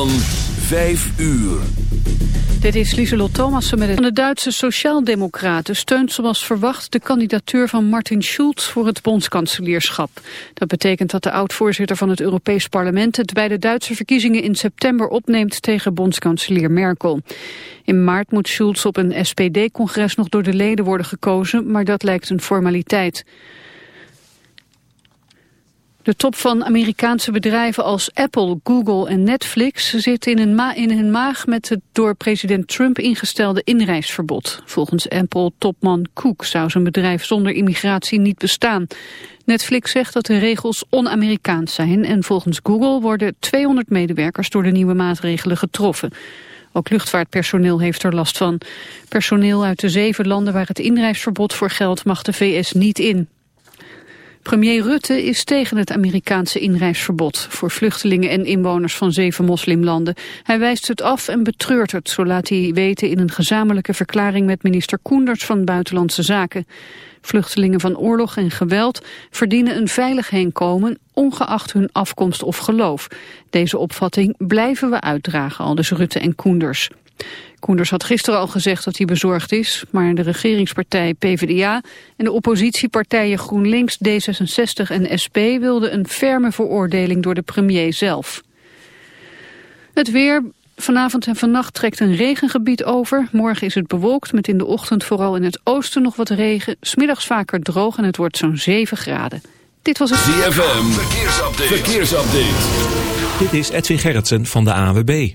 Van 5 uur. Dit is Lieselot Thomassen met. De Duitse Sociaaldemocraten steunt zoals verwacht de kandidatuur van Martin Schulz voor het bondskanselierschap. Dat betekent dat de oud-voorzitter van het Europees Parlement het bij de Duitse verkiezingen in september opneemt tegen bondskanselier Merkel. In maart moet Schulz op een SPD-congres nog door de leden worden gekozen, maar dat lijkt een formaliteit. De top van Amerikaanse bedrijven als Apple, Google en Netflix zit in, een hun maag met het door president Trump ingestelde inreisverbod. Volgens Apple-topman Cook zou zijn bedrijf zonder immigratie niet bestaan. Netflix zegt dat de regels on-Amerikaans zijn en volgens Google worden 200 medewerkers door de nieuwe maatregelen getroffen. Ook luchtvaartpersoneel heeft er last van. Personeel uit de zeven landen waar het inreisverbod voor geldt mag de VS niet in. Premier Rutte is tegen het Amerikaanse inreisverbod voor vluchtelingen en inwoners van zeven moslimlanden. Hij wijst het af en betreurt het, zo laat hij weten in een gezamenlijke verklaring met minister Koenders van Buitenlandse Zaken. Vluchtelingen van oorlog en geweld verdienen een veilig heenkomen, ongeacht hun afkomst of geloof. Deze opvatting blijven we uitdragen, aldus Rutte en Koenders. Koenders had gisteren al gezegd dat hij bezorgd is, maar de regeringspartij PvdA en de oppositiepartijen GroenLinks, D66 en SP wilden een ferme veroordeling door de premier zelf. Het weer, Vanavond en vannacht trekt een regengebied over. Morgen is het bewolkt met in de ochtend vooral in het oosten nog wat regen. Smiddags vaker droog en het wordt zo'n 7 graden. Dit was het... ZFM, verkeersupdate. verkeersupdate. Dit is Edwin Gerritsen van de AWB.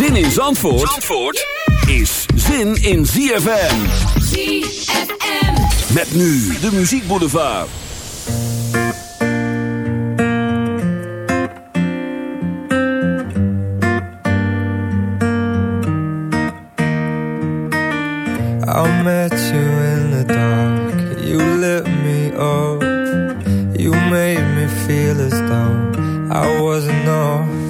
Zin in Zandvoort, Zandvoort is zin in ZFM. ZFM. Met nu de Muziek Boulevard. I met you in the dark, you lit me up You made me feel as though I wasn't off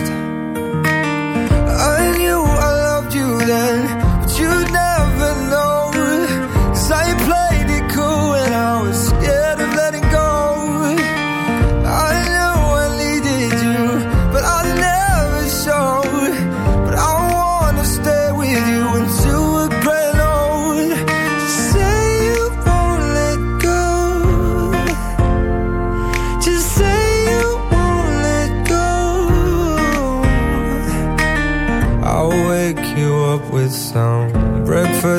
loved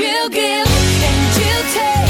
You give and you take,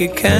Like a